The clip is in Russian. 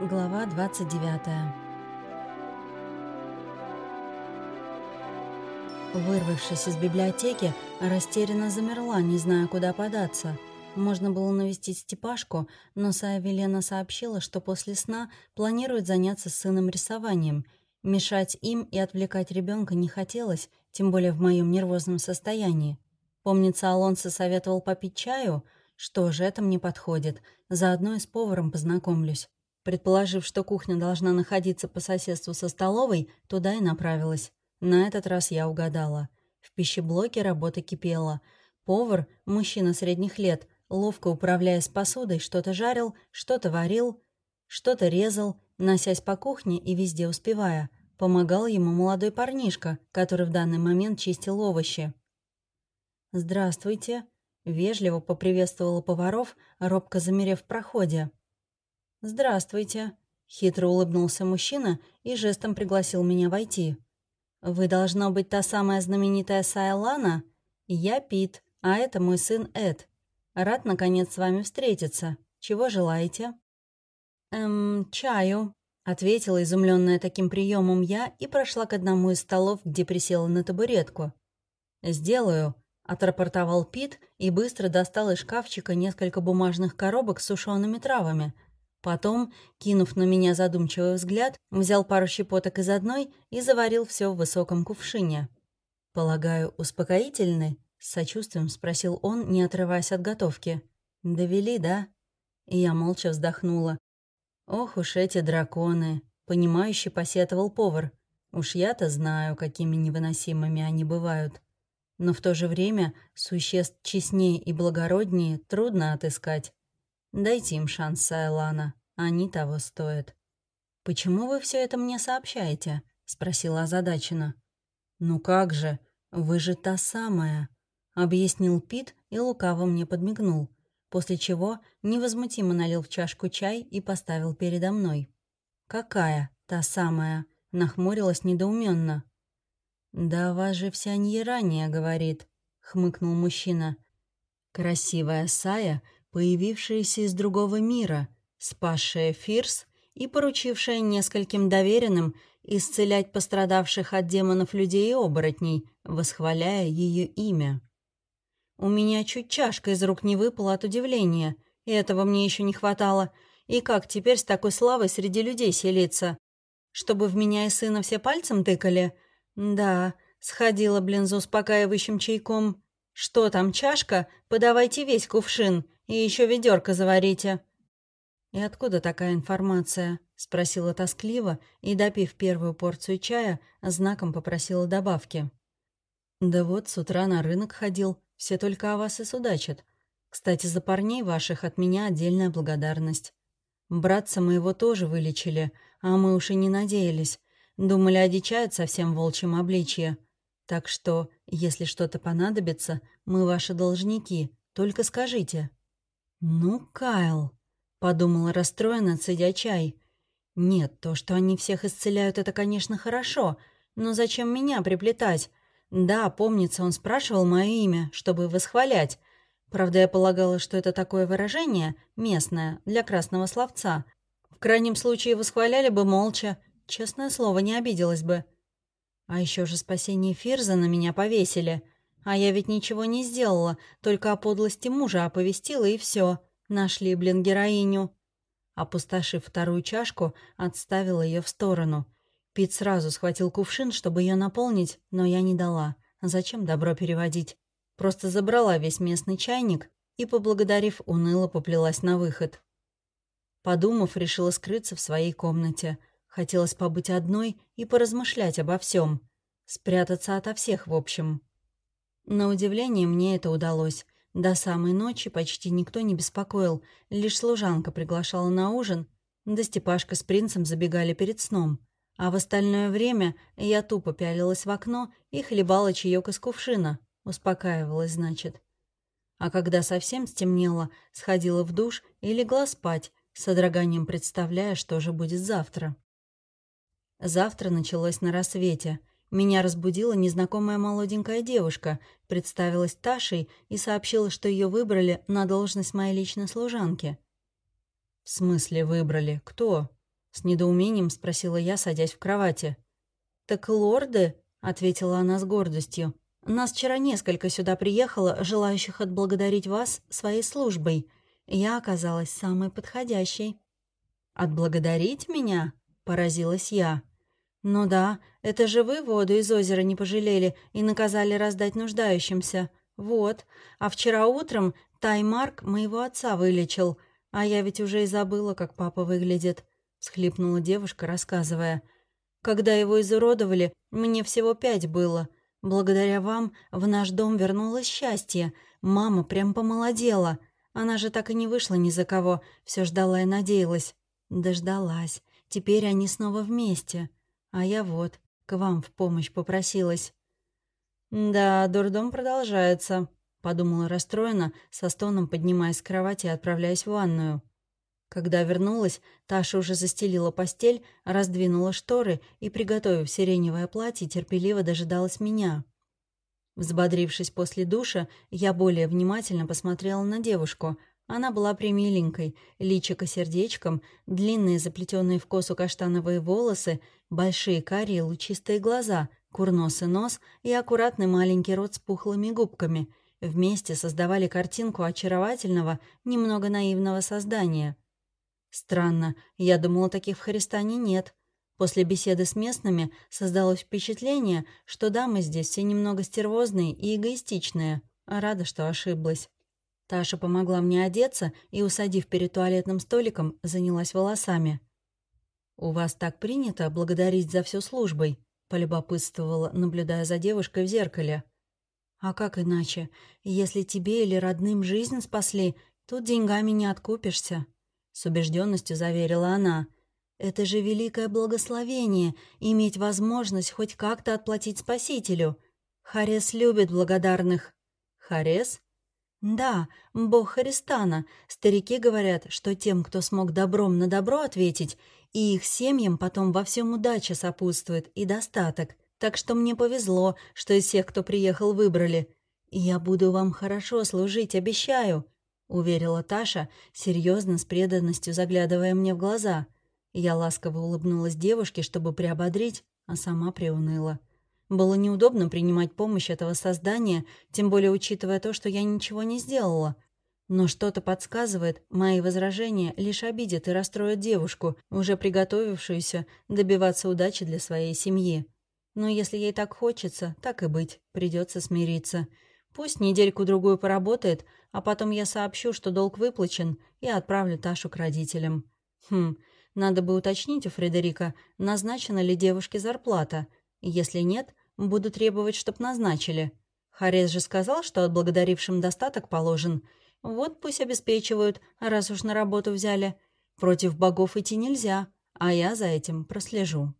Глава 29 Вырвавшись из библиотеки, растерянно замерла, не зная, куда податься. Можно было навестить Степашку, но Сая Велена сообщила, что после сна планирует заняться с сыном рисованием. Мешать им и отвлекать ребенка не хотелось, тем более в моем нервозном состоянии. Помнится, Алонсо советовал попить чаю. Что же, это мне подходит. Заодно и с поваром познакомлюсь. Предположив, что кухня должна находиться по соседству со столовой, туда и направилась. На этот раз я угадала. В пищеблоке работа кипела. Повар, мужчина средних лет, ловко управляясь посудой, что-то жарил, что-то варил, что-то резал, носясь по кухне и везде успевая. Помогал ему молодой парнишка, который в данный момент чистил овощи. «Здравствуйте», — вежливо поприветствовала поваров, робко замерев в проходе. «Здравствуйте», — хитро улыбнулся мужчина и жестом пригласил меня войти. «Вы, должно быть, та самая знаменитая Сайлана? Я Пит, а это мой сын Эд. Рад, наконец, с вами встретиться. Чего желаете?» «Эм, чаю», — ответила изумленная таким приемом я и прошла к одному из столов, где присела на табуретку. «Сделаю», — отрапортовал Пит и быстро достал из шкафчика несколько бумажных коробок с сушеными травами — Потом, кинув на меня задумчивый взгляд, взял пару щепоток из одной и заварил все в высоком кувшине. «Полагаю, успокоительный?» — с сочувствием спросил он, не отрываясь от готовки. «Довели, да?» И я молча вздохнула. «Ох уж эти драконы!» — понимающе посетовал повар. «Уж я-то знаю, какими невыносимыми они бывают. Но в то же время существ честнее и благороднее трудно отыскать. Дайте им шанс, Сайлана. Они того стоят. «Почему вы все это мне сообщаете?» — спросила озадачена. «Ну как же, вы же та самая», — объяснил Пит и лукаво мне подмигнул, после чего невозмутимо налил в чашку чай и поставил передо мной. «Какая та самая?» — нахмурилась недоуменно. «Да вас же вся ранее говорит», — хмыкнул мужчина. «Красивая Сая — появившаяся из другого мира, спасшая Фирс и поручившая нескольким доверенным исцелять пострадавших от демонов людей и оборотней, восхваляя ее имя. У меня чуть чашка из рук не выпала от удивления, и этого мне еще не хватало. И как теперь с такой славой среди людей селиться? Чтобы в меня и сына все пальцем тыкали? Да, сходила, блин, за успокаивающим чайком. Что там, чашка? Подавайте весь кувшин. И еще ведерко заварите». «И откуда такая информация?» — спросила тоскливо и, допив первую порцию чая, знаком попросила добавки. «Да вот, с утра на рынок ходил, все только о вас и судачат. Кстати, за парней ваших от меня отдельная благодарность. Братца моего тоже вылечили, а мы уж и не надеялись. Думали, одичает совсем волчьем обличье. Так что, если что-то понадобится, мы ваши должники, только скажите». «Ну, Кайл», — подумала расстроенно, цедя чай. «Нет, то, что они всех исцеляют, это, конечно, хорошо, но зачем меня приплетать? Да, помнится, он спрашивал мое имя, чтобы восхвалять. Правда, я полагала, что это такое выражение, местное, для красного словца. В крайнем случае восхваляли бы молча, честное слово, не обиделась бы. А еще же спасение Фирза на меня повесили». А я ведь ничего не сделала, только о подлости мужа оповестила, и все. Нашли, блин, героиню. Опустошив вторую чашку, отставила ее в сторону. Пит сразу схватил кувшин, чтобы ее наполнить, но я не дала. Зачем добро переводить? Просто забрала весь местный чайник и, поблагодарив, уныло поплелась на выход. Подумав, решила скрыться в своей комнате. Хотелось побыть одной и поразмышлять обо всем. Спрятаться ото всех, в общем. На удивление мне это удалось. До самой ночи почти никто не беспокоил, лишь служанка приглашала на ужин, да Степашка с принцем забегали перед сном. А в остальное время я тупо пялилась в окно и хлебала чаёк из кувшина. Успокаивалась, значит. А когда совсем стемнело, сходила в душ и легла спать, с содроганием представляя, что же будет завтра. Завтра началось на рассвете. Меня разбудила незнакомая молоденькая девушка, представилась Ташей и сообщила, что ее выбрали на должность моей личной служанки. «В смысле выбрали? Кто?» С недоумением спросила я, садясь в кровати. «Так лорды», — ответила она с гордостью, — «нас вчера несколько сюда приехало, желающих отблагодарить вас своей службой. Я оказалась самой подходящей». «Отблагодарить меня?» — поразилась я. «Ну да, это же вы воду из озера не пожалели и наказали раздать нуждающимся. Вот. А вчера утром Таймарк моего отца вылечил, а я ведь уже и забыла, как папа выглядит», — схлипнула девушка, рассказывая. «Когда его изуродовали, мне всего пять было. Благодаря вам в наш дом вернулось счастье. Мама прям помолодела. Она же так и не вышла ни за кого, все ждала и надеялась. Дождалась. Теперь они снова вместе. А я вот, к вам в помощь попросилась. «Да, дурдом продолжается», — подумала расстроена, со стоном поднимаясь с кровати и отправляясь в ванную. Когда вернулась, Таша уже застелила постель, раздвинула шторы и, приготовив сиреневое платье, терпеливо дожидалась меня. Взбодрившись после душа, я более внимательно посмотрела на девушку. Она была примиленькой, личико сердечком, длинные заплетенные в косу каштановые волосы, большие карие лучистые глаза, курносый нос и аккуратный маленький рот с пухлыми губками. Вместе создавали картинку очаровательного, немного наивного создания. Странно, я думала, таких в Харистане нет. После беседы с местными создалось впечатление, что дамы здесь все немного стервозные и эгоистичные. Рада, что ошиблась. Таша помогла мне одеться и, усадив перед туалетным столиком, занялась волосами. «У вас так принято благодарить за всю службой», — полюбопытствовала, наблюдая за девушкой в зеркале. «А как иначе? Если тебе или родным жизнь спасли, тут деньгами не откупишься», — с убежденностью заверила она. Это же великое благословение — иметь возможность хоть как-то отплатить Спасителю. Харес любит благодарных. Харес? Да, бог Харистана. Старики говорят, что тем, кто смог добром на добро ответить, и их семьям потом во всем удача сопутствует и достаток. Так что мне повезло, что из всех, кто приехал, выбрали. Я буду вам хорошо служить, обещаю», — уверила Таша, серьезно с преданностью заглядывая мне в глаза — я ласково улыбнулась девушке, чтобы приободрить, а сама приуныла. Было неудобно принимать помощь этого создания, тем более учитывая то, что я ничего не сделала. Но что-то подсказывает, мои возражения лишь обидят и расстроят девушку, уже приготовившуюся добиваться удачи для своей семьи. Но если ей так хочется, так и быть, придется смириться. Пусть недельку-другую поработает, а потом я сообщу, что долг выплачен, и отправлю Ташу к родителям. Хм, надо бы уточнить у Фредерика, назначена ли девушке зарплата. Если нет, буду требовать, чтоб назначили. Харес же сказал, что отблагодарившим достаток положен. Вот пусть обеспечивают, раз уж на работу взяли. Против богов идти нельзя, а я за этим прослежу.